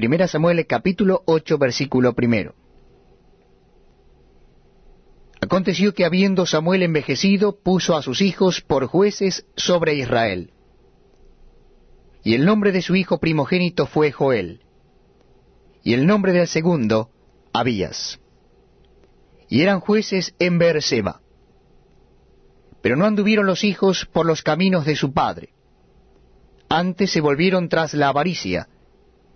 Primera Samuel capítulo 8 versículo primero. Aconteció que habiendo Samuel envejecido, puso a sus hijos por jueces sobre Israel. Y el nombre de su hijo primogénito fue Joel, y el nombre del segundo, Abías. Y eran jueces en Beerseba. Pero no anduvieron los hijos por los caminos de su padre. Antes se volvieron tras la avaricia,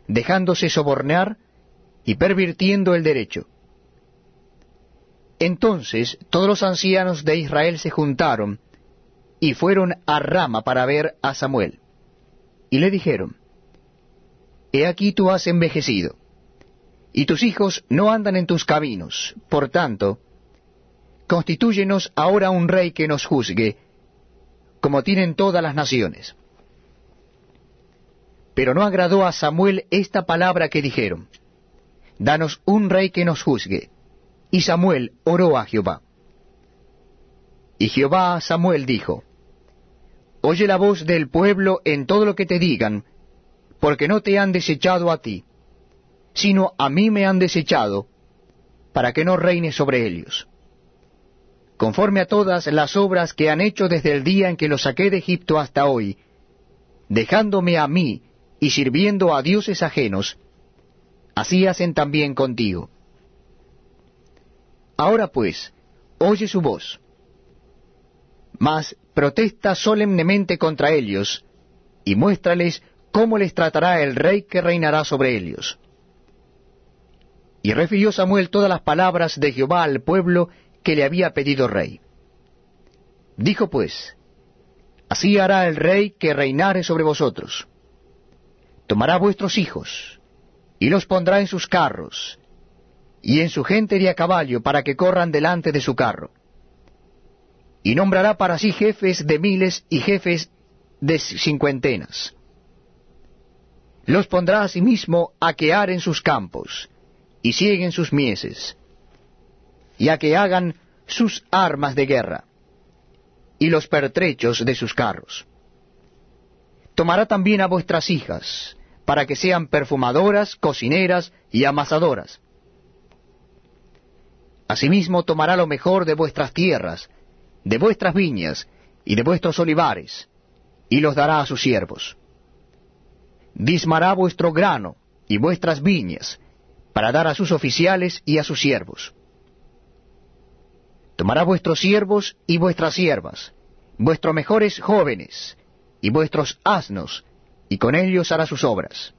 dejándose sobornar y pervirtiendo el derecho. Entonces todos los ancianos de Israel se juntaron y fueron a Rama para ver a Samuel. Y le dijeron, He aquí tú has envejecido, y tus hijos no andan en tus caminos, por tanto, constitúyenos ahora un rey que nos juzgue, como tienen todas las naciones. Pero no agradó a Samuel esta palabra que dijeron, Danos un rey que nos juzgue. Y Samuel oró a Jehová. Y Jehová a Samuel dijo, Oye la voz del pueblo en todo lo que te digan, porque no te han desechado a ti, sino a mí me han desechado, para que no reine sobre ellos. Conforme a todas las obras que han hecho desde el día en que los saqué de Egipto hasta hoy, dejándome a mí y sirviendo a dioses ajenos, así hacen también contigo. Ahora pues, oye su voz, mas protesta solemnemente contra ellos, y muéstrales cómo les tratará el rey que reinará sobre ellos. Y refirió Samuel todas las palabras de Jehová al pueblo que le había pedido rey. Dijo pues, Así hará el rey que reinare sobre vosotros tomará vuestros hijos, y los pondrá en sus carros, y en su gente de a caballo, para que corran delante de su carro. Y nombrará para sí jefes de miles y jefes de cincuentenas. Los pondrá asimismo a que aren sus campos, y sieguen sus mieses, y a que hagan sus armas de guerra, y los pertrechos de sus carros tomará también a vuestras hijas, para que sean perfumadoras, cocineras y amasadoras. Asimismo tomará lo mejor de vuestras tierras, de vuestras viñas y de vuestros olivares, y los dará a sus siervos. Dismará vuestro grano y vuestras viñas, para dar a sus oficiales y a sus siervos. Tomará vuestros siervos y vuestras siervas, vuestros mejores jóvenes, y vuestros asnos, y con ellos hará sus obras.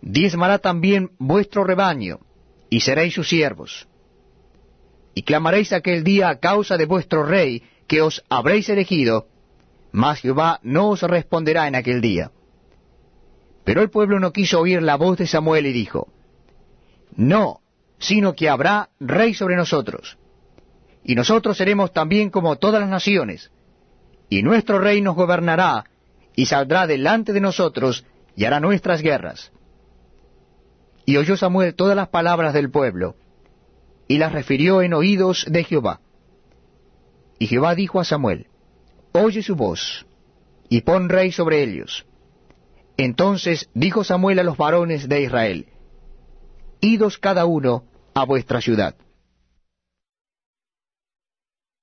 Diezmará también vuestro rebaño, y seréis sus siervos. Y clamaréis aquel día a causa de vuestro rey, que os habréis elegido, mas Jehová no os responderá en aquel día. Pero el pueblo no quiso oír la voz de Samuel y dijo, No, sino que habrá rey sobre nosotros. Y nosotros seremos también como todas las naciones, y nuestro rey nos gobernará, y saldrá delante de nosotros, y hará nuestras guerras. Y oyó Samuel todas las palabras del pueblo, y las refirió en oídos de Jehová. Y Jehová dijo a Samuel, Oye su voz, y pon rey sobre ellos. Entonces dijo Samuel a los varones de Israel, Idos cada uno a vuestra ciudad.